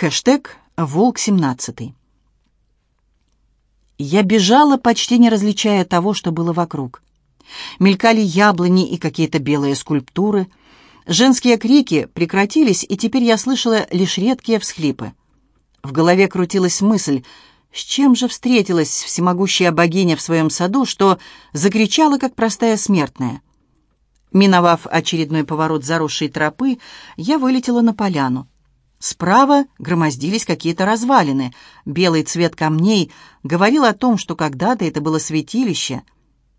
Хэштег «Волк-17». Я бежала, почти не различая того, что было вокруг. Мелькали яблони и какие-то белые скульптуры. Женские крики прекратились, и теперь я слышала лишь редкие всхлипы. В голове крутилась мысль, с чем же встретилась всемогущая богиня в своем саду, что закричала, как простая смертная. Миновав очередной поворот заросшей тропы, я вылетела на поляну. Справа громоздились какие-то развалины. Белый цвет камней говорил о том, что когда-то это было святилище.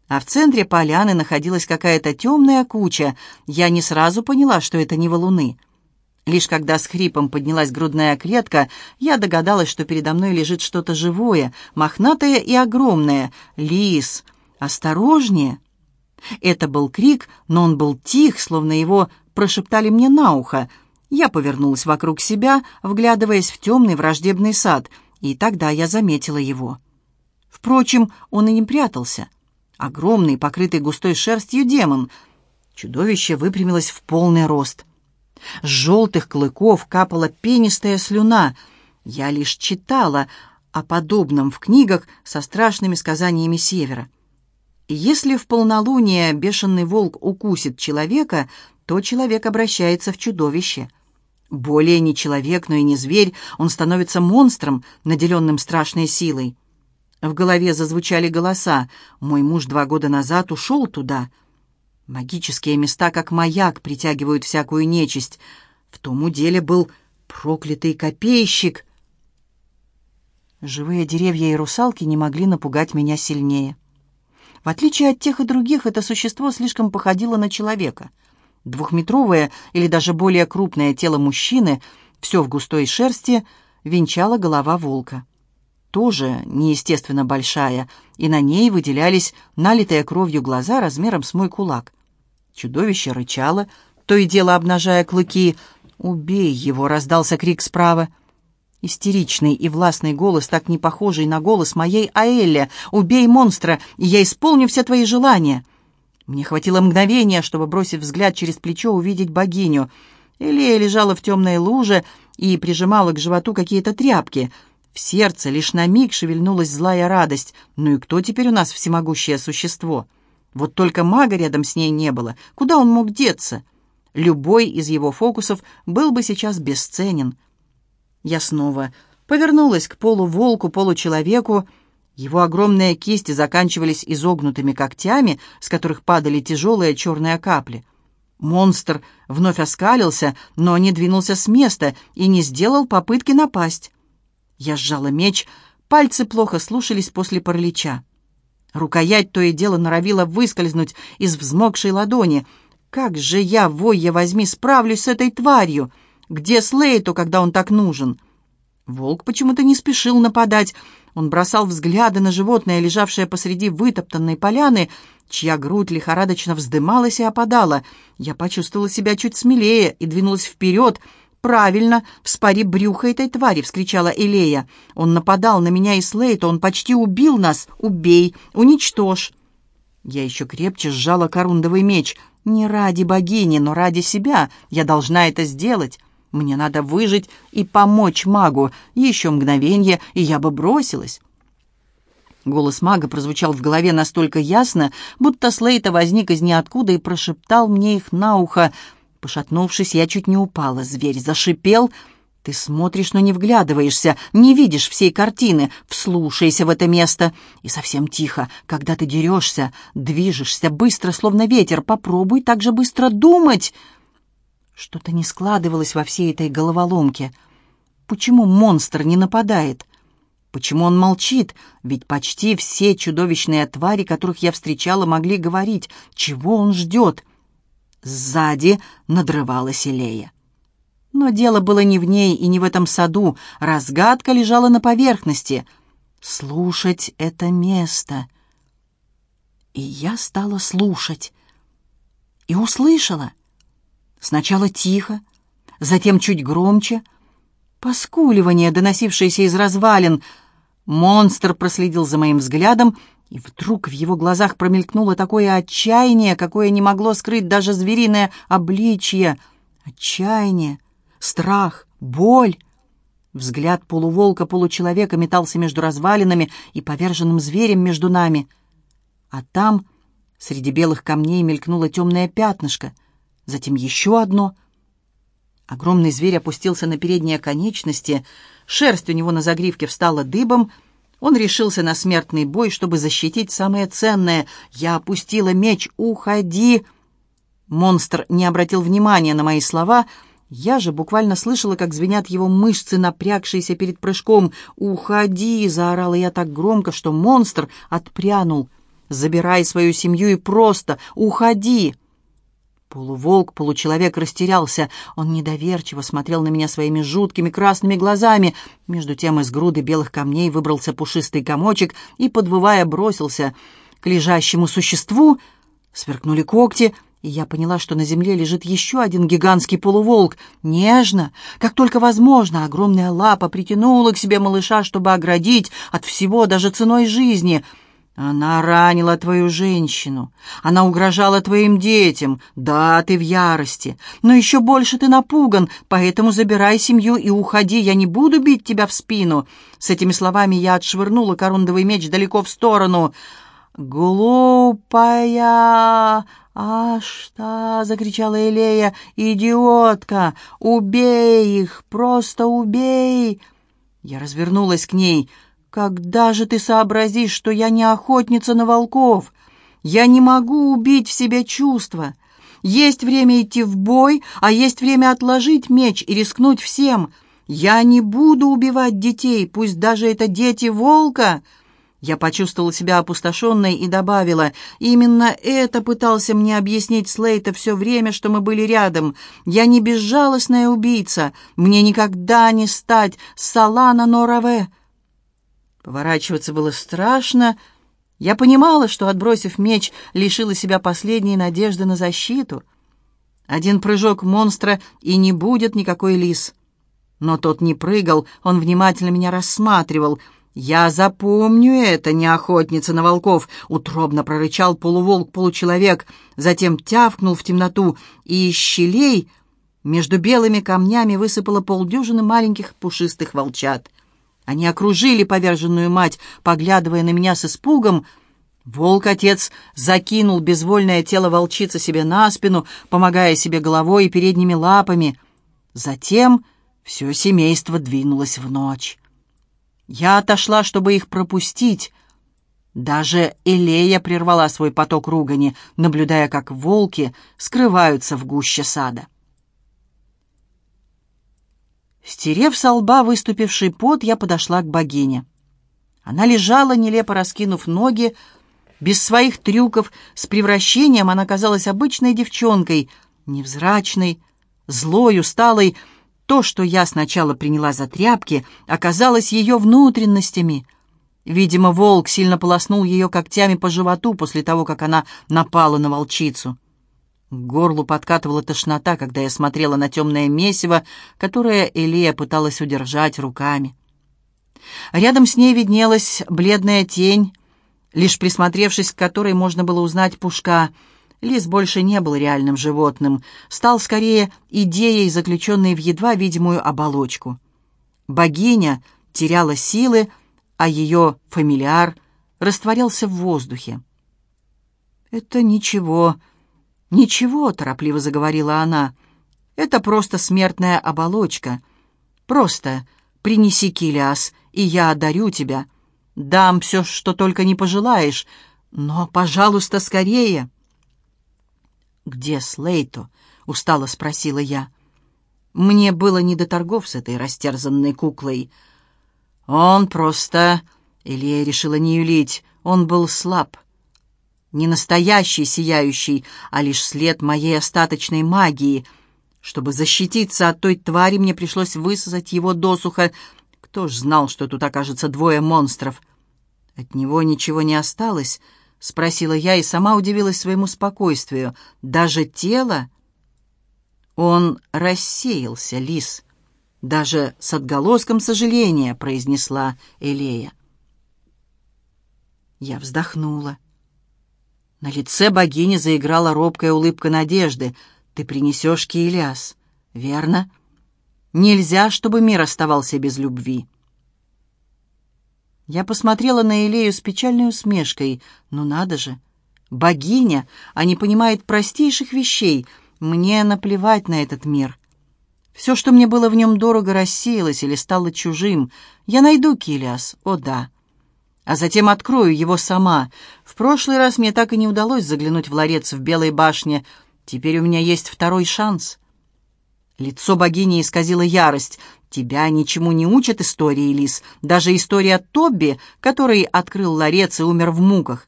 А в центре поляны находилась какая-то темная куча. Я не сразу поняла, что это не валуны. Лишь когда с хрипом поднялась грудная клетка, я догадалась, что передо мной лежит что-то живое, мохнатое и огромное. Лис! Осторожнее! Это был крик, но он был тих, словно его прошептали мне на ухо. Я повернулась вокруг себя, вглядываясь в темный враждебный сад, и тогда я заметила его. Впрочем, он и не прятался. Огромный, покрытый густой шерстью демон. Чудовище выпрямилось в полный рост. С желтых клыков капала пенистая слюна. Я лишь читала о подобном в книгах со страшными сказаниями Севера. Если в полнолуние бешеный волк укусит человека, то человек обращается в чудовище. Более не человек, но и не зверь, он становится монстром, наделенным страшной силой. В голове зазвучали голоса. «Мой муж два года назад ушел туда». Магические места, как маяк, притягивают всякую нечисть. В том уделе был проклятый копейщик. Живые деревья и русалки не могли напугать меня сильнее. В отличие от тех и других, это существо слишком походило на человека. Двухметровое или даже более крупное тело мужчины, все в густой шерсти, венчала голова волка. Тоже неестественно большая, и на ней выделялись налитые кровью глаза размером с мой кулак. Чудовище рычало, то и дело обнажая клыки. «Убей его!» — раздался крик справа. Истеричный и властный голос, так не похожий на голос моей Аэлли. «Убей монстра, и я исполню все твои желания!» Мне хватило мгновения, чтобы, бросив взгляд через плечо, увидеть богиню. Элея лежала в темной луже и прижимала к животу какие-то тряпки. В сердце лишь на миг шевельнулась злая радость. «Ну и кто теперь у нас всемогущее существо?» Вот только мага рядом с ней не было. Куда он мог деться? Любой из его фокусов был бы сейчас бесценен. Я снова повернулась к полуволку, получеловеку. Его огромные кисти заканчивались изогнутыми когтями, с которых падали тяжелые черные капли. Монстр вновь оскалился, но не двинулся с места и не сделал попытки напасть. Я сжала меч, пальцы плохо слушались после паралича. Рукоять то и дело норовила выскользнуть из взмокшей ладони. «Как же я, войя возьми, справлюсь с этой тварью!» Где Слейту, когда он так нужен?» Волк почему-то не спешил нападать. Он бросал взгляды на животное, лежавшее посреди вытоптанной поляны, чья грудь лихорадочно вздымалась и опадала. Я почувствовала себя чуть смелее и двинулась вперед. «Правильно, вспори брюхо этой твари!» — вскричала Элея. «Он нападал на меня и Слейта, он почти убил нас! Убей! Уничтожь!» Я еще крепче сжала корундовый меч. «Не ради богини, но ради себя. Я должна это сделать!» Мне надо выжить и помочь магу. Еще мгновение, и я бы бросилась. Голос мага прозвучал в голове настолько ясно, будто Слейта возник из ниоткуда и прошептал мне их на ухо. Пошатнувшись, я чуть не упала. Зверь зашипел. «Ты смотришь, но не вглядываешься, не видишь всей картины. Вслушайся в это место. И совсем тихо. Когда ты дерешься, движешься быстро, словно ветер. Попробуй так же быстро думать». Что-то не складывалось во всей этой головоломке. Почему монстр не нападает? Почему он молчит? Ведь почти все чудовищные твари, которых я встречала, могли говорить. Чего он ждет? Сзади надрывалась Илея. Но дело было не в ней и не в этом саду. Разгадка лежала на поверхности. Слушать это место. И я стала слушать. И услышала — Сначала тихо, затем чуть громче. Поскуливание, доносившееся из развалин. Монстр проследил за моим взглядом, и вдруг в его глазах промелькнуло такое отчаяние, какое не могло скрыть даже звериное обличье. Отчаяние, страх, боль. Взгляд полуволка-получеловека метался между развалинами и поверженным зверем между нами. А там, среди белых камней, мелькнуло темное пятнышко, затем еще одно. Огромный зверь опустился на передние конечности, шерсть у него на загривке встала дыбом — он решился на смертный бой, чтобы защитить самое ценное. Я опустила меч. «Уходи!» Монстр не обратил внимания на мои слова. Я же буквально слышала, как звенят его мышцы, напрягшиеся перед прыжком. «Уходи!» — заорала я так громко, что монстр отпрянул. «Забирай свою семью и просто уходи!» Полуволк, получеловек растерялся. Он недоверчиво смотрел на меня своими жуткими красными глазами. Между тем из груды белых камней выбрался пушистый комочек и, подвывая, бросился к лежащему существу. Сверкнули когти, и я поняла, что на земле лежит еще один гигантский полуволк. Нежно, как только возможно, огромная лапа притянула к себе малыша, чтобы оградить от всего, даже ценой жизни — она ранила твою женщину. Она угрожала твоим детям. Да, ты в ярости. Но еще больше ты напуган, поэтому забирай семью и уходи. Я не буду бить тебя в спину. С этими словами я отшвырнула корундовый меч далеко в сторону. «Глупая!» «А что?» — закричала Элея. «Идиотка! Убей их! Просто убей!» Я развернулась к ней — «Когда же ты сообразишь, что я не охотница на волков? Я не могу убить в себе чувства. Есть время идти в бой, а есть время отложить меч и рискнуть всем. Я не буду убивать детей, пусть даже это дети волка». Я почувствовала себя опустошенной и добавила, «Именно это пытался мне объяснить Слейта все время, что мы были рядом. Я не безжалостная убийца. Мне никогда не стать Салана Нораве». Поворачиваться было страшно. Я понимала, что, отбросив меч, лишила себя последней надежды на защиту. Один прыжок монстра, и не будет никакой лис. Но тот не прыгал, он внимательно меня рассматривал. «Я запомню это, не охотница на волков!» — утробно прорычал полуволк-получеловек, затем тявкнул в темноту, и из щелей между белыми камнями высыпало полдюжины маленьких пушистых волчат — они окружили поверженную мать, поглядывая на меня с испугом. Волк-отец закинул безвольное тело волчицы себе на спину, помогая себе головой и передними лапами. Затем все семейство двинулось в ночь. Я отошла, чтобы их пропустить. Даже Элея прервала свой поток ругани, наблюдая, как волки скрываются в гуще сада. Стерев со лба выступивший пот, я подошла к богине. Она лежала, нелепо раскинув ноги, без своих трюков, с превращением она казалась обычной девчонкой, невзрачной, злой, усталой. То, что я сначала приняла за тряпки, оказалось ее внутренностями. Видимо, волк сильно полоснул ее когтями по животу после того, как она напала на волчицу. К горлу подкатывала тошнота, когда я смотрела на темное месиво, которое Элия пыталась удержать руками. Рядом с ней виднелась бледная тень, лишь присмотревшись к которой можно было узнать пушка. Лис больше не был реальным животным, стал скорее идеей, заключенной в едва видимую оболочку. Богиня теряла силы, а ее фамильяр растворялся в воздухе. «Это ничего», «Ничего», — торопливо заговорила она, — «это просто смертная оболочка. Просто принеси килиас, и я одарю тебя. Дам все, что только не пожелаешь, но, пожалуйста, скорее». «Где Слейто?» — устало спросила я. Мне было не до торгов с этой растерзанной куклой. Он просто... Илья решила не юлить. Он был слаб не настоящий сияющий, а лишь след моей остаточной магии. Чтобы защититься от той твари, мне пришлось высосать его досуха. Кто ж знал, что тут окажется двое монстров? От него ничего не осталось, — спросила я и сама удивилась своему спокойствию. Даже тело? Он рассеялся, лис. Даже с отголоском сожаления, — произнесла Элея. Я вздохнула. На лице богини заиграла робкая улыбка надежды. «Ты принесешь Киелиас, верно?» Нельзя, чтобы мир оставался без любви. Я посмотрела на Илею с печальной усмешкой. Ну надо же! Богиня, а не понимает простейших вещей. Мне наплевать на этот мир. Все, что мне было в нем дорого, рассеялось или стало чужим. Я найду Килиас, о да. А затем открою его сама. В прошлый раз мне так и не удалось заглянуть в ларец в Белой башне. Теперь у меня есть второй шанс. Лицо богини исказило ярость. «Тебя ничему не учат истории, Лис. Даже история Тобби, который открыл ларец и умер в муках.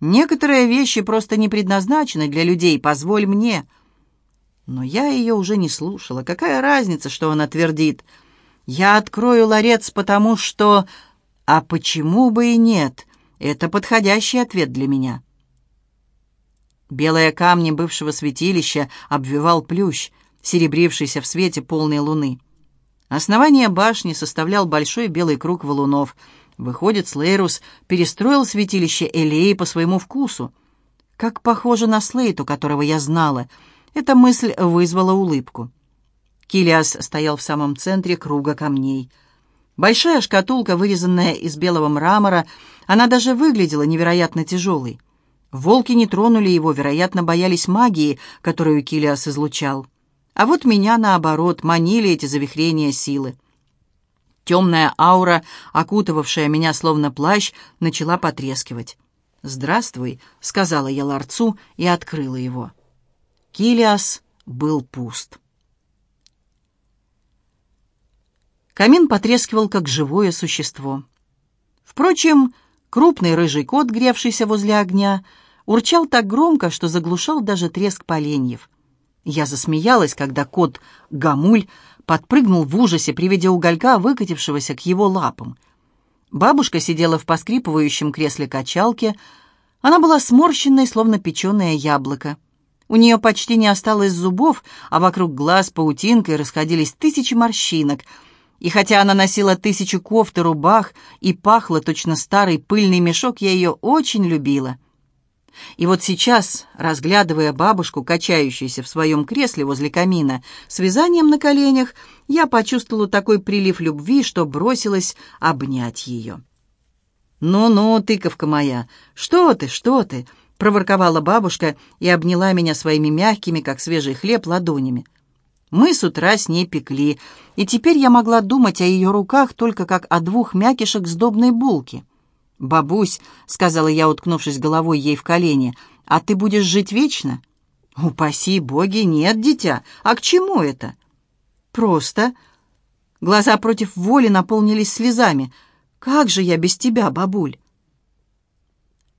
Некоторые вещи просто не предназначены для людей, позволь мне». Но я ее уже не слушала. Какая разница, что она твердит? «Я открою ларец, потому что...» «А почему бы и нет? Это подходящий ответ для меня». Белые камни бывшего святилища обвивал плющ, серебрившийся в свете полной луны. Основание башни составлял большой белый круг валунов. Выходит, Слейрус перестроил святилище Элеи по своему вкусу. Как похоже на Слейту, которого я знала — эта мысль вызвала улыбку. Килиас стоял в самом центре круга камней. Большая шкатулка, вырезанная из белого мрамора, она даже выглядела невероятно тяжелой. Волки не тронули его, вероятно, боялись магии, которую Килиас излучал. А вот меня, наоборот, манили эти завихрения силы. Темная аура, окутывавшая меня словно плащ, начала потрескивать. «Здравствуй», — сказала я ларцу и открыла его. Килиас был пуст. Камин потрескивал, как живое существо. Впрочем, крупный рыжий кот, гревшийся возле огня, урчал так громко, что заглушал даже треск поленьев. Я засмеялась, когда кот Гамуль подпрыгнул в ужасе при виде уголька, выкатившегося к его лапам. Бабушка сидела в поскрипывающем кресле качалки. Она была сморщенной, словно печеное яблоко. У нее почти не осталось зубов, а вокруг глаз паутинкой расходились тысячи морщинок. И хотя она носила тысячу кофт и рубах и пахла точно старый пыльный мешок, я ее очень любила. И вот сейчас, разглядывая бабушку, качающуюся в своем кресле возле камина, с вязанием на коленях, я почувствовала такой прилив любви, что бросилась обнять ее. «Ну-ну, тыковка моя, что ты, что ты?» проворковала бабушка и обняла меня своими мягкими, как свежий хлеб, ладонями. Мы с утра с ней пекли, и теперь я могла думать о ее руках только как о двух мякишек сдобной булки. «Бабусь», — сказала я, уткнувшись головой ей в колени, — «а ты будешь жить вечно?» «Упаси боги, нет, дитя. А к чему это?» «Просто...» Глаза против воли наполнились слезами. «Как же я без тебя, бабуль?»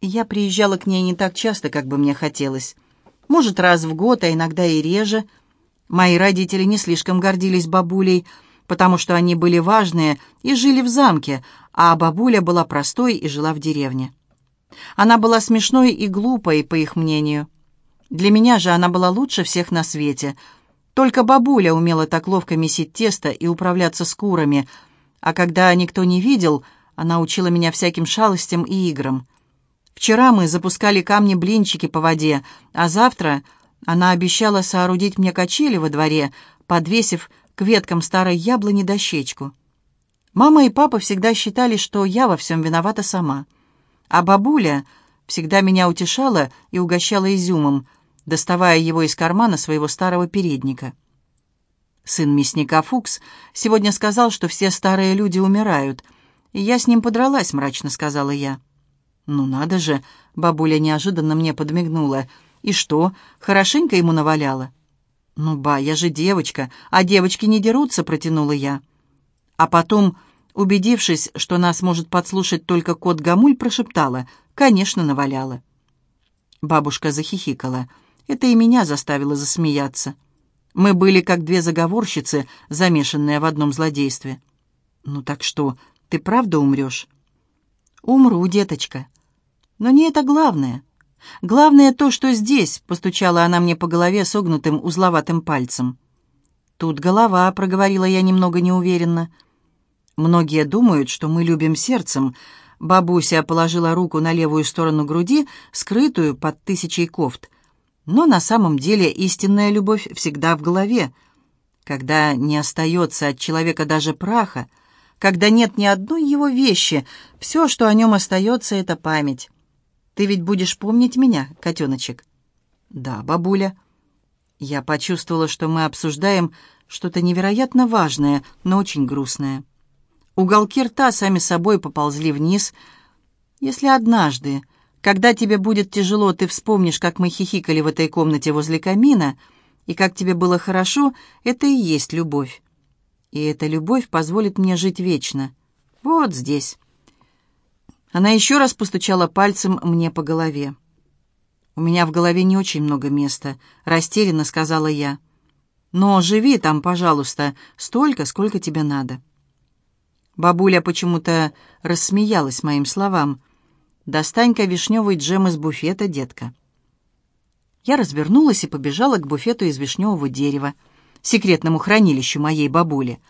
Я приезжала к ней не так часто, как бы мне хотелось. Может, раз в год, а иногда и реже. Мои родители не слишком гордились бабулей, потому что они были важные и жили в замке, а бабуля была простой и жила в деревне. Она была смешной и глупой, по их мнению. Для меня же она была лучше всех на свете. Только бабуля умела так ловко месить тесто и управляться с курами, а когда никто не видел, она учила меня всяким шалостям и играм. Вчера мы запускали камни-блинчики по воде, а завтра она обещала соорудить мне качели во дворе, подвесив к веткам старой яблони дощечку. Мама и папа всегда считали, что я во всем виновата сама. А бабуля всегда меня утешала и угощала изюмом, доставая его из кармана своего старого передника. Сын мясника Фукс сегодня сказал, что все старые люди умирают. И я с ним подралась, мрачно сказала я. «Ну надо же!» — бабуля неожиданно мне подмигнула. «И что, хорошенько ему наваляла?» «Ну, ба, я же девочка, а девочки не дерутся», — протянула я. А потом, убедившись, что нас может подслушать только кот Гамуль, прошептала. «Конечно, наваляла». Бабушка захихикала. Это и меня заставило засмеяться. Мы были как две заговорщицы, замешанные в одном злодействе. «Ну так что, ты правда умрешь?» «Умру, деточка». Но не это главное. Главное то, что здесь, постучала она мне по голове согнутым узловатым пальцем. Тут голова, проговорила я немного неуверенно. Многие думают, что мы любим сердцем. Бабуся положила руку на левую сторону груди, скрытую под тысячей кофт. Но на самом деле истинная любовь всегда в голове. когда не остается от человека даже праха, когда нет ни одной его вещи, все, что о нем остается, это память. Ты ведь будешь помнить меня, котеночек?» «Да, бабуля». Я почувствовала, что мы обсуждаем что-то невероятно важное, но очень грустное. Уголки рта сами собой поползли вниз. «Если однажды, когда тебе будет тяжело, ты вспомнишь, как мы хихикали в этой комнате возле камина, и как тебе было хорошо, это и есть любовь. И эта любовь позволит мне жить вечно. Вот здесь». Она еще раз постучала пальцем мне по голове. «У меня в голове не очень много места», — растерянно сказала я. «Но живи там, пожалуйста, столько, сколько тебе надо». Бабуля почему-то рассмеялась моим словам. «Достань-ка вишневый джем из буфета, детка». Я развернулась и побежала к буфету из вишневого дерева, секретному хранилищу моей бабули.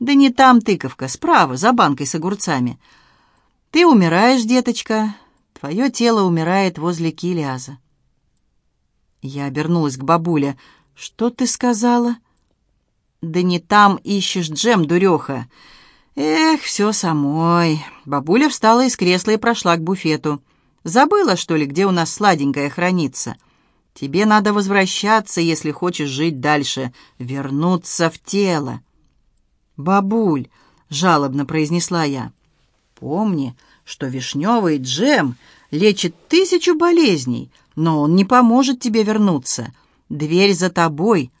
«Да не там, тыковка, справа, за банкой с огурцами. Ты умираешь, деточка, твое тело умирает возле Килиаза». Я обернулась к бабуле. «Что ты сказала?» «Да не там ищешь джем, дуреха. Эх, все самой». Бабуля встала из кресла и прошла к буфету. «Забыла, что ли, где у нас сладенькое хранится?» «Тебе надо возвращаться, если хочешь жить дальше, вернуться в тело». «Бабуль», — жалобно произнесла я, — «помни, что вишневый джем лечит тысячу болезней, но он не поможет тебе вернуться. Дверь за тобой.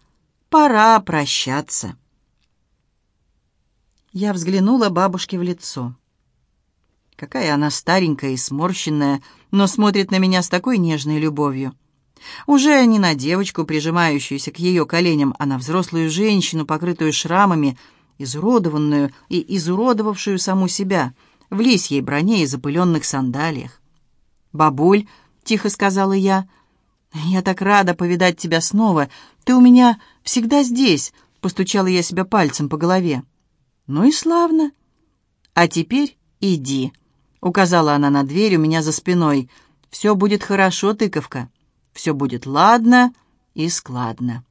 Пора прощаться. Я взглянула бабушке в лицо. Какая она старенькая и сморщенная, но смотрит на меня с такой нежной любовью. Уже не на девочку, прижимающуюся к ее коленям, а на взрослую женщину, покрытую шрамами, изуродованную и изуродовавшую саму себя, в лисьей броне и запыленных сандалиях. «Бабуль», — тихо сказала я. «Я так рада повидать тебя снова. Ты у меня всегда здесь», — постучала я себя пальцем по голове. «Ну и славно». «А теперь иди», — указала она на дверь у меня за спиной. «Все будет хорошо, тыковка. Все будет ладно и складно».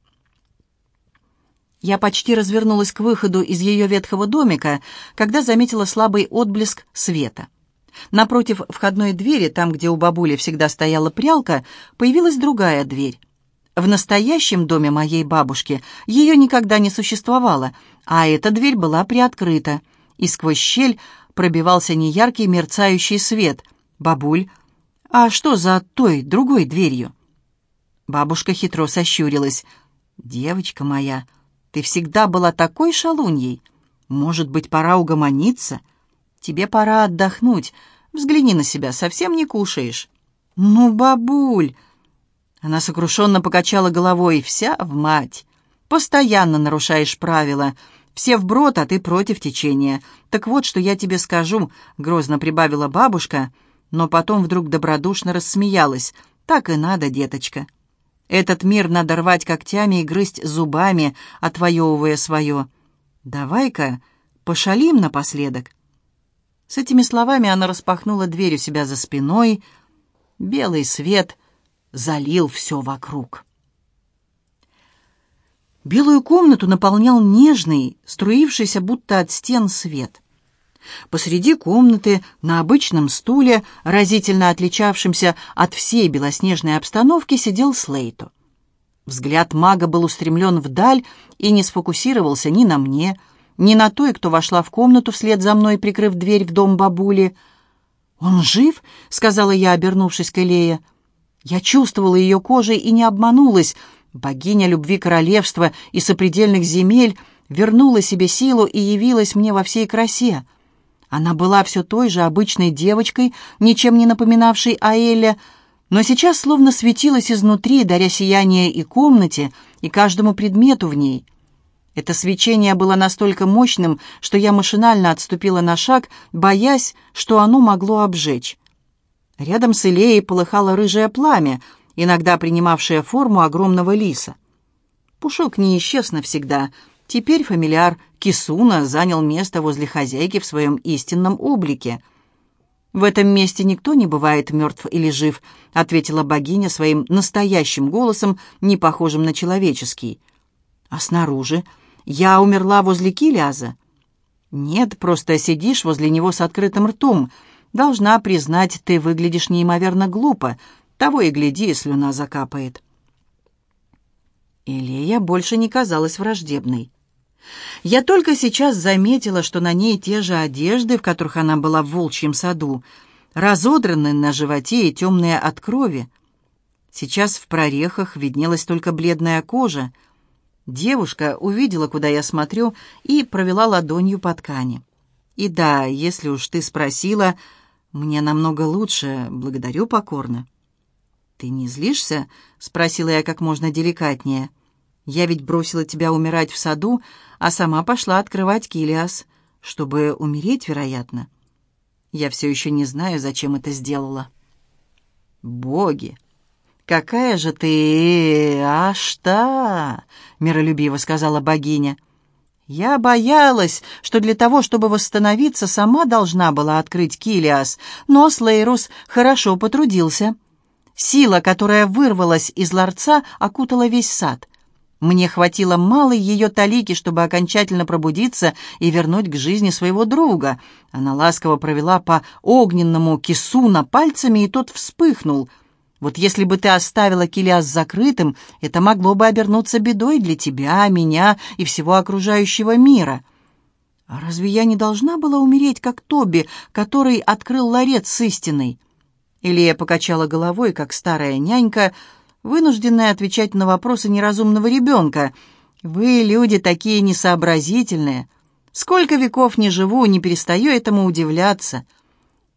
Я почти развернулась к выходу из ее ветхого домика, когда заметила слабый отблеск света. Напротив входной двери, там, где у бабули всегда стояла прялка, появилась другая дверь. В настоящем доме моей бабушки ее никогда не существовало, а эта дверь была приоткрыта, и сквозь щель пробивался неяркий мерцающий свет. «Бабуль, а что за той, другой дверью?» Бабушка хитро сощурилась. «Девочка моя, ты всегда была такой шалуньей. Может быть, пора угомониться?» Тебе пора отдохнуть. Взгляни на себя, совсем не кушаешь». «Ну, бабуль!» Она сокрушенно покачала головой. «Вся в мать. Постоянно нарушаешь правила. Все вброд, а ты против течения. Так вот, что я тебе скажу», — грозно прибавила бабушка, но потом вдруг добродушно рассмеялась. «Так и надо, деточка. Этот мир надо рвать когтями и грызть зубами, отвоевывая свое. Давай-ка пошалим напоследок». С этими словами она распахнула дверь у себя за спиной. Белый свет залил все вокруг. Белую комнату наполнял нежный, струившийся будто от стен свет. Посреди комнаты, на обычном стуле, разительно отличавшемся от всей белоснежной обстановки, сидел Слейто. Взгляд мага был устремлен вдаль и не сфокусировался ни на мне, ни на той, кто вошла в комнату вслед за мной, прикрыв дверь в дом бабули. «Он жив?» — сказала я, обернувшись к Элее. Я чувствовала ее кожей и не обманулась. Богиня любви королевства и сопредельных земель вернула себе силу и явилась мне во всей красе. Она была все той же обычной девочкой, ничем не напоминавшей Аэле, но сейчас словно светилась изнутри, даря сияние и комнате, и каждому предмету в ней. Это свечение было настолько мощным, что я машинально отступила на шаг, боясь, что оно могло обжечь. Рядом с Илеей полыхало рыжее пламя, иногда принимавшее форму огромного лиса. Пушок не исчез навсегда. Теперь фамильяр Кисуна занял место возле хозяйки в своем истинном облике. «В этом месте никто не бывает мертв или жив», — ответила богиня своим настоящим голосом, не похожим на человеческий. «А снаружи?» Я умерла возле Килиаза?» «Нет, просто сидишь возле него с открытым ртом. Должна признать, ты выглядишь неимоверно глупо. Того и гляди, слюна закапает». Илея больше не казалась враждебной. Я только сейчас заметила, что на ней те же одежды, в которых она была в волчьем саду, разодраны на животе и темные от крови. Сейчас в прорехах виднелась только бледная кожа. Девушка увидела, куда я смотрю, и провела ладонью по ткани. «И да, если уж ты спросила, мне намного лучше, благодарю покорно». «Ты не злишься?» — спросила я как можно деликатнее. «Я ведь бросила тебя умирать в саду, а сама пошла открывать Килиас, чтобы умереть, вероятно. Я все еще не знаю, зачем это сделала». «Боги! Какая же ты... аж-та!» — миролюбиво сказала богиня. Я боялась, что для того, чтобы восстановиться, сама должна была открыть Килиас, но Слейрус хорошо потрудился. Сила, которая вырвалась из ларца, окутала весь сад. Мне хватило малой ее талики, чтобы окончательно пробудиться и вернуть к жизни своего друга. Она ласково провела по огненному кисуна пальцами, и тот вспыхнул. Вот если бы ты оставила Килиас закрытым, это могло бы обернуться бедой для тебя, меня и всего окружающего мира. А разве я не должна была умереть, как Тоби, который открыл ларец с истиной?» Илья покачала головой, как старая нянька, вынужденная отвечать на вопросы неразумного ребенка. «Вы, люди, такие несообразительные. Сколько веков не живу, не перестаю этому удивляться.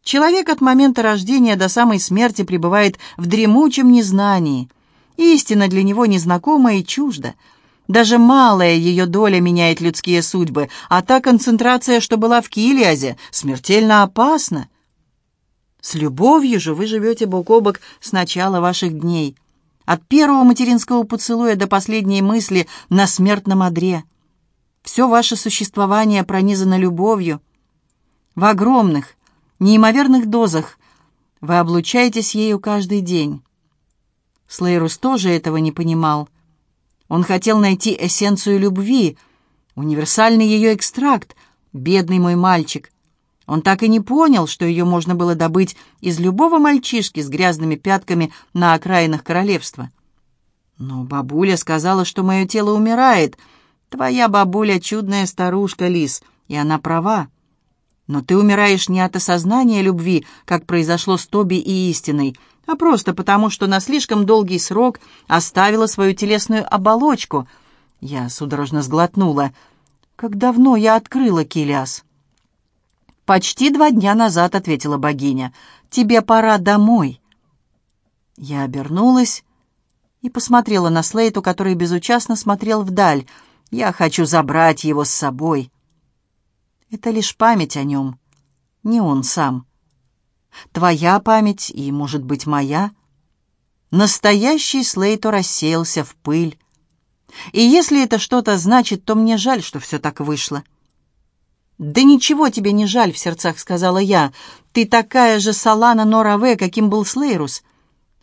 Человек от момента рождения до самой смерти пребывает в дремучем незнании. Истина для него незнакома и чужда». Даже малая ее доля меняет людские судьбы, а та концентрация, что была в Килиазе, смертельно опасна. С любовью же вы живете бок о бок с начала ваших дней. От первого материнского поцелуя до последней мысли на смертном одре. Все ваше существование пронизано любовью. В огромных, неимоверных дозах вы облучаетесь ею каждый день. Слейрус тоже этого не понимал. Он хотел найти эссенцию любви, универсальный ее экстракт, бедный мой мальчик. Он так и не понял, что ее можно было добыть из любого мальчишки с грязными пятками на окраинах королевства. Но бабуля сказала, что мое тело умирает. Твоя бабуля чудная старушка, Лис, и она права. Но ты умираешь не от осознания любви, как произошло с Тоби и истиной, а просто потому, что на слишком долгий срок оставила свою телесную оболочку. Я судорожно сглотнула. Как давно я открыла Килиас? «Почти два дня назад», — ответила богиня. «Тебе пора домой». Я обернулась и посмотрела на Слейту, который безучастно смотрел вдаль. «Я хочу забрать его с собой». Это лишь память о нем, не он сам. Твоя память и, может быть, моя. Настоящий Слейто рассеялся в пыль. И если это что-то значит, то мне жаль, что все так вышло. «Да ничего тебе не жаль», — в сердцах сказала я. «Ты такая же Салана Нораве, каким был Слейрус.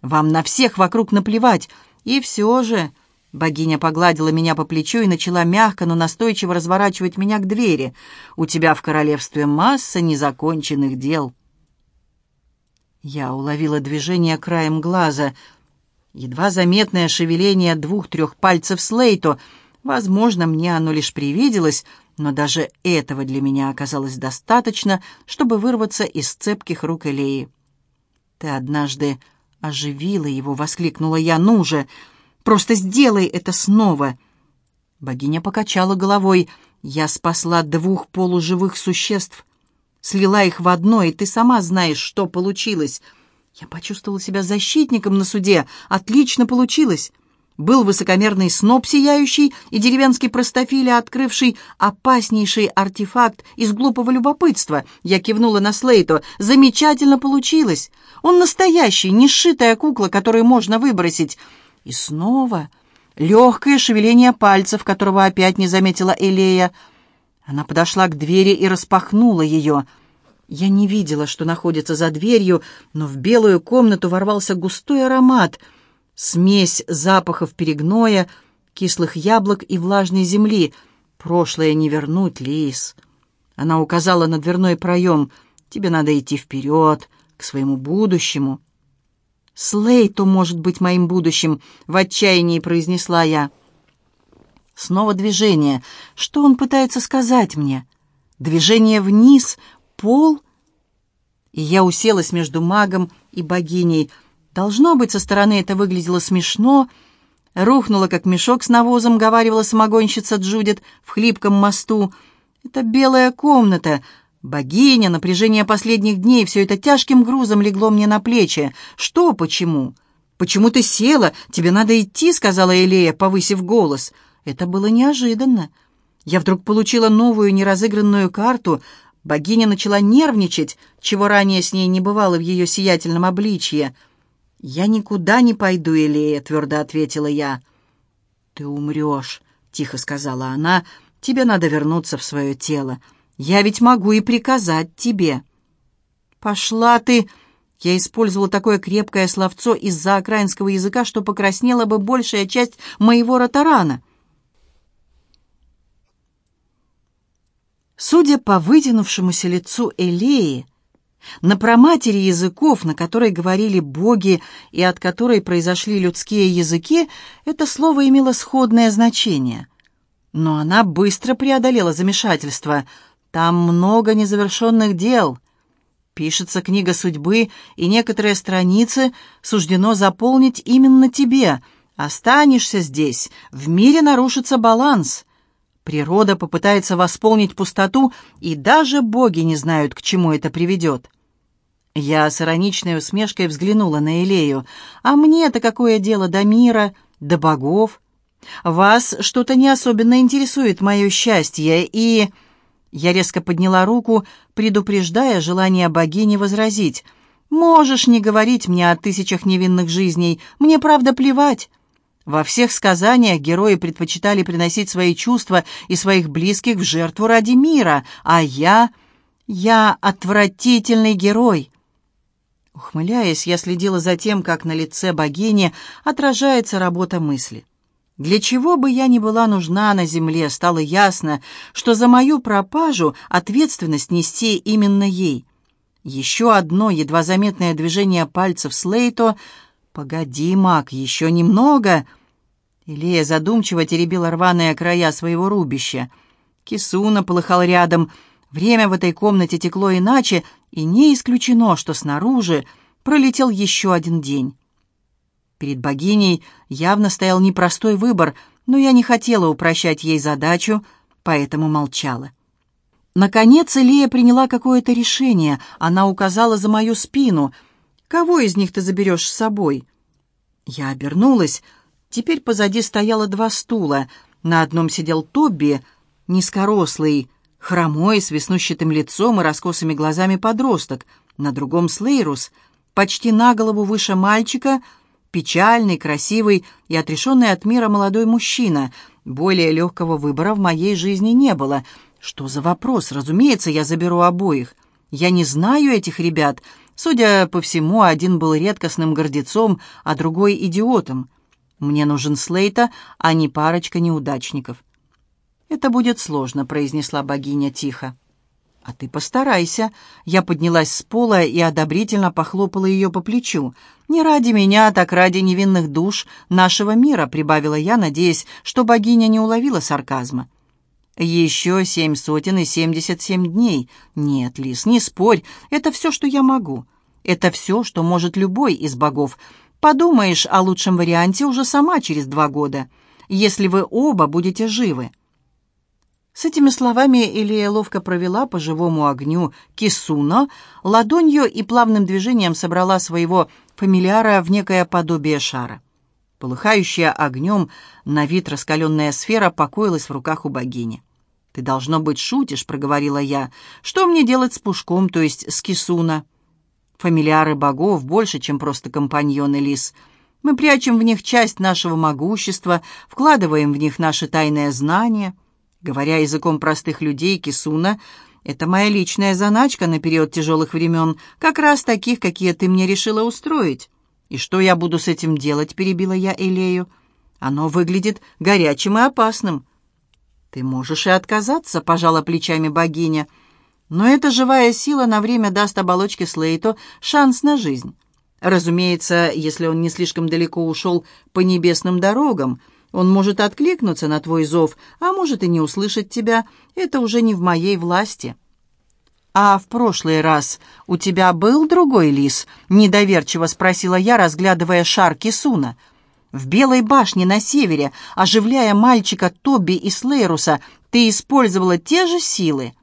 Вам на всех вокруг наплевать. И все же...» Богиня погладила меня по плечу и начала мягко, но настойчиво разворачивать меня к двери. «У тебя в королевстве масса незаконченных дел». Я уловила движение краем глаза. Едва заметное шевеление двух-трех пальцев Слейто. Возможно, мне оно лишь привиделось, но даже этого для меня оказалось достаточно, чтобы вырваться из цепких рук Элеи. «Ты однажды оживила его!» — воскликнула я. «Ну же! Просто сделай это снова!» Богиня покачала головой. «Я спасла двух полуживых существ, слила их в одно, и ты сама знаешь, что получилось. Я почувствовала себя защитником на суде. Отлично получилось!» Был высокомерный сноб сияющий и деревенский простофиля, открывший опаснейший артефакт из глупого любопытства. Я кивнула на Слейто. Замечательно получилось. Он настоящий, не сшитая кукла, которую можно выбросить. И снова легкое шевеление пальцев, которого опять не заметила Элея. Она подошла к двери и распахнула ее. Я не видела, что находится за дверью, но в белую комнату ворвался густой аромат — Смесь запахов перегноя, кислых яблок и влажной земли. «Прошлое не вернуть, Лис». Она указала на дверной проем. «Тебе надо идти вперед, к своему будущему». «Слейто может быть моим будущим», — в отчаянии произнесла я. Снова движение. Что он пытается сказать мне? Движение вниз, пол. И я уселась между магом и богиней. Должно быть, со стороны это выглядело смешно. Рухнула, как мешок с навозом, говаривала самогонщица Джудит в хлипком мосту. Это белая комната. Богиня, напряжение последних дней, все это тяжким грузом легло мне на плечи. Что, почему? «Почему ты села? Тебе надо идти», — сказала Элея, повысив голос. Это было неожиданно. Я вдруг получила новую неразыгранную карту. Богиня начала нервничать, чего ранее с ней не бывало в ее сиятельном обличье. «Я никуда не пойду, Элея», — твердо ответила я. «Ты умрешь», — тихо сказала она. «Тебе надо вернуться в свое тело. Я ведь могу и приказать тебе». «Пошла ты!» Я использовала такое крепкое словцо из-за окраинского языка, что покраснела бы большая часть моего ротарана. Судя по вытянувшемуся лицу Элеи, на проматери языков, на которой говорили боги и от которой произошли людские языки, это слово имело сходное значение. Но она быстро преодолела замешательство. Там много незавершенных дел. Пишется книга судьбы, и некоторые страницы суждено заполнить именно тебе. Останешься здесь, в мире нарушится баланс — Природа попытается восполнить пустоту, и даже боги не знают, к чему это приведет. Я с ироничной усмешкой взглянула на Элею. «А мне-то какое дело до мира, до богов? Вас что-то не особенно интересует мое счастье, и...» Я резко подняла руку, предупреждая желание богини возразить. «Можешь не говорить мне о тысячах невинных жизней, мне правда плевать». Во всех сказаниях герои предпочитали приносить свои чувства и своих близких в жертву ради мира, а я... я отвратительный герой. Ухмыляясь, я следила за тем, как на лице богини отражается работа мысли. Для чего бы я ни была нужна на земле, стало ясно, что за мою пропажу ответственность нести именно ей. Еще одно едва заметное движение пальцев Слейто — «Погоди, маг, еще немного!» Илея задумчиво теребила рваные края своего рубища. Кисуна полыхал рядом. Время в этой комнате текло иначе, и не исключено, что снаружи пролетел еще один день. Перед богиней явно стоял непростой выбор, но я не хотела упрощать ей задачу, поэтому молчала. Наконец Илея приняла какое-то решение. Она указала за мою спину — Кого из них ты заберешь с собой?» Я обернулась. Теперь позади стояло два стула. На одном сидел Тобби, низкорослый, хромой, с веснущатым лицом и раскосыми глазами подросток. На другом Слейрус, почти на голову выше мальчика, печальный, красивый и отрешенный от мира молодой мужчина. Более легкого выбора в моей жизни не было. Что за вопрос? Разумеется, я заберу обоих. Я не знаю этих ребят — Судя по всему, один был редкостным гордецом, а другой — идиотом. Мне нужен Слейта, а не парочка неудачников. «Это будет сложно», — произнесла богиня тихо. «А ты постарайся». Я поднялась с пола и одобрительно похлопала ее по плечу. «Не ради меня, так ради невинных душ нашего мира», — прибавила я, надеясь, что богиня не уловила сарказма. «Еще семь сотен и семьдесят семь дней. Нет, Лис, не спорь, это все, что я могу. Это все, что может любой из богов. Подумаешь о лучшем варианте уже сама через два года, если вы оба будете живы». С этими словами Илия ловко провела по живому огню Кисуно, ладонью и плавным движением собрала своего фамильяра в некое подобие шара. Полыхающая огнем, на вид раскаленная сфера покоилась в руках у богини. «Ты, должно быть, шутишь», — проговорила я. «Что мне делать с пушком, то есть с кисуна?» «Фамильяры богов больше, чем просто компаньоны лис. Мы прячем в них часть нашего могущества, вкладываем в них наши тайные знания. Говоря языком простых людей, кисуна — это моя личная заначка на период тяжелых времен, как раз таких, какие ты мне решила устроить». «И что я буду с этим делать?» — перебила я Элею. «Оно выглядит горячим и опасным». «Ты можешь и отказаться», — пожала плечами богиня. «Но эта живая сила на время даст оболочке Слейту шанс на жизнь. Разумеется, если он не слишком далеко ушел по небесным дорогам, он может откликнуться на твой зов, а может и не услышать тебя. Это уже не в моей власти». «А в прошлый раз у тебя был другой лис?» — недоверчиво спросила я, разглядывая шар Кисуна. «В Белой башне на севере, оживляя мальчика Тоби и Слейруса, ты использовала те же силы?»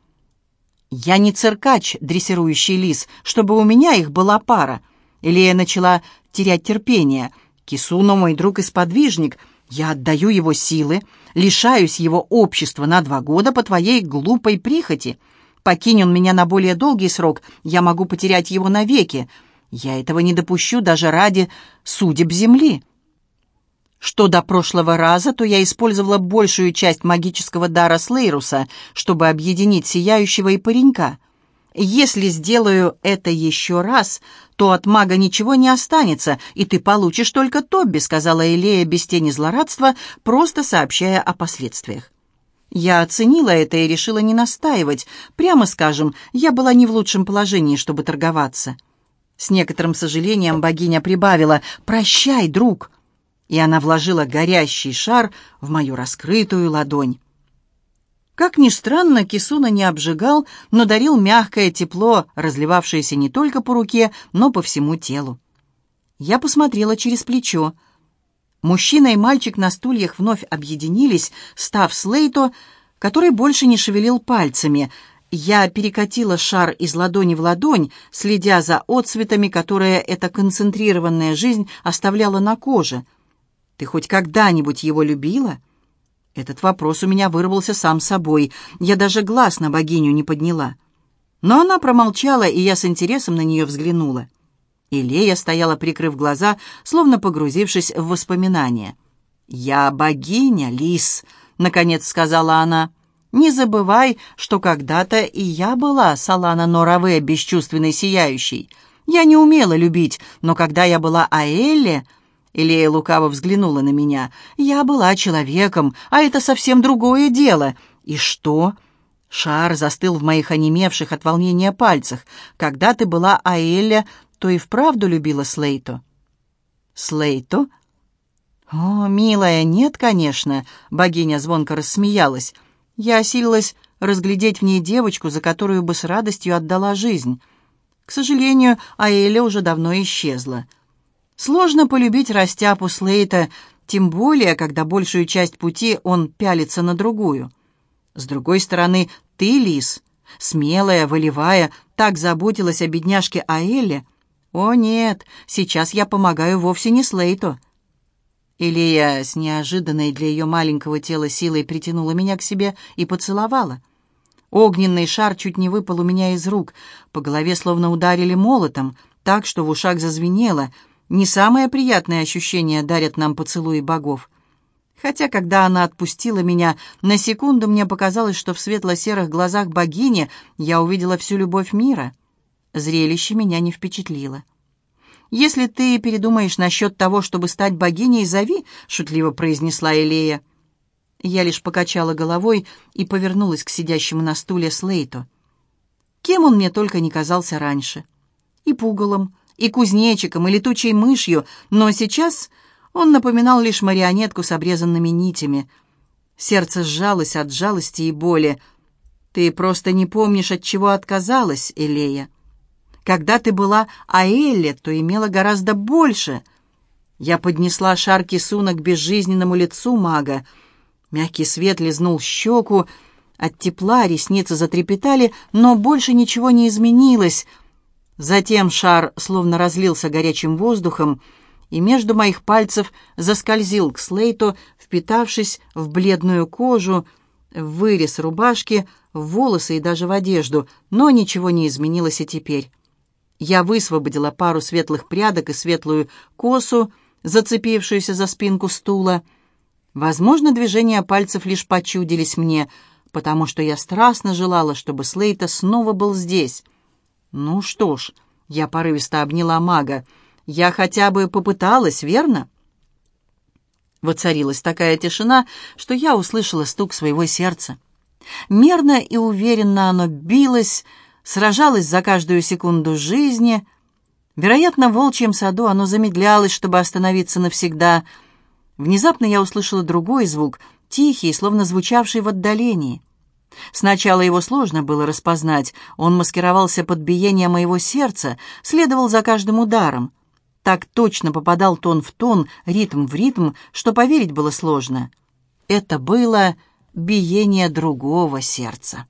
«Я не циркач, дрессирующий лис, чтобы у меня их была пара». Илея начала терять терпение. «Кисуно мой друг и сподвижник. Я отдаю его силы, лишаюсь его общества на два года по твоей глупой прихоти». Покинь он меня на более долгий срок, я могу потерять его навеки. Я этого не допущу даже ради судеб земли. Что до прошлого раза, то я использовала большую часть магического дара Слейруса, чтобы объединить Сияющего и Паренька. Если сделаю это еще раз, то от мага ничего не останется, и ты получишь только Тобби», — сказала Элея без тени злорадства, просто сообщая о последствиях. Я оценила это и решила не настаивать. Прямо скажем, я была не в лучшем положении, чтобы торговаться. С некоторым сожалением богиня прибавила «Прощай, друг!» И она вложила горящий шар в мою раскрытую ладонь. Как ни странно, Кисуна не обжигал, но дарил мягкое тепло, разливавшееся не только по руке, но по всему телу. Я посмотрела через плечо — Мужчина и мальчик на стульях вновь объединились, став Слейто, который больше не шевелил пальцами. Я перекатила шар из ладони в ладонь, следя за отцветами, которые эта концентрированная жизнь оставляла на коже. «Ты хоть когда-нибудь его любила?» Этот вопрос у меня вырвался сам собой. Я даже глаз на богиню не подняла. Но она промолчала, и я с интересом на нее взглянула. И Лея стояла, прикрыв глаза, словно погрузившись в воспоминания. «Я богиня, лис», — наконец сказала она. «Не забывай, что когда-то и я была Салана Нораве, бесчувственной сияющей. Я не умела любить, но когда я была Аэлле...» Илея лукаво взглянула на меня. «Я была человеком, а это совсем другое дело. И что?» Шар застыл в моих онемевших от волнения пальцах. «Когда ты была Аэлле, то и вправду любила Слейто. Слейто? О, милая, нет, конечно, богиня звонко рассмеялась. Я осилилась разглядеть в ней девочку, за которую бы с радостью отдала жизнь. К сожалению, Аэля уже давно исчезла. Сложно полюбить растяпу Слейта, тем более, когда большую часть пути он пялится на другую. С другой стороны, ты, Лис, смелая, волевая, так заботилась о бедняжке Аэле, «О, нет, сейчас я помогаю вовсе не Слейту». Илия с неожиданной для ее маленького тела силой притянула меня к себе и поцеловала. Огненный шар чуть не выпал у меня из рук, по голове словно ударили молотом, так что в ушах зазвенело. Не самое приятное ощущение дарят нам поцелуи богов. Хотя, когда она отпустила меня, на секунду мне показалось, что в светло-серых глазах богини я увидела всю любовь мира — Зрелище меня не впечатлило. «Если ты передумаешь насчет того, чтобы стать богиней, зови», — шутливо произнесла Элея. Я лишь покачала головой и повернулась к сидящему на стуле Слейту. Кем он мне только не казался раньше. И пугалом, и кузнечиком, и летучей мышью, но сейчас он напоминал лишь марионетку с обрезанными нитями. Сердце сжалось от жалости и боли. «Ты просто не помнишь, от чего отказалась, Элея». Когда ты была Аэлле, то имела гораздо больше. Я поднесла шар Кисуна к безжизненному лицу мага. Мягкий свет лизнул щеку. От тепла ресницы затрепетали, но больше ничего не изменилось. Затем шар словно разлился горячим воздухом, и между моих пальцев заскользил к Слейту, впитавшись в бледную кожу, в вырез рубашки, в волосы и даже в одежду, но ничего не изменилось и теперь. Я высвободила пару светлых прядок и светлую косу, зацепившуюся за спинку стула. Возможно, движения пальцев лишь почудились мне, потому что я страстно желала, чтобы Слейта снова был здесь. Ну что ж, я порывисто обняла мага. Я хотя бы попыталась, верно? Воцарилась такая тишина, что я услышала стук своего сердца. Мерно и уверенно оно билось, сражалось за каждую секунду жизни. Вероятно, в волчьем саду оно замедлялось, чтобы остановиться навсегда. Внезапно я услышала другой звук, тихий, словно звучавший в отдалении. Сначала его сложно было распознать. Он маскировался под биение моего сердца, следовал за каждым ударом. Так точно попадал тон в тон, ритм в ритм, что поверить было сложно. Это было биение другого сердца.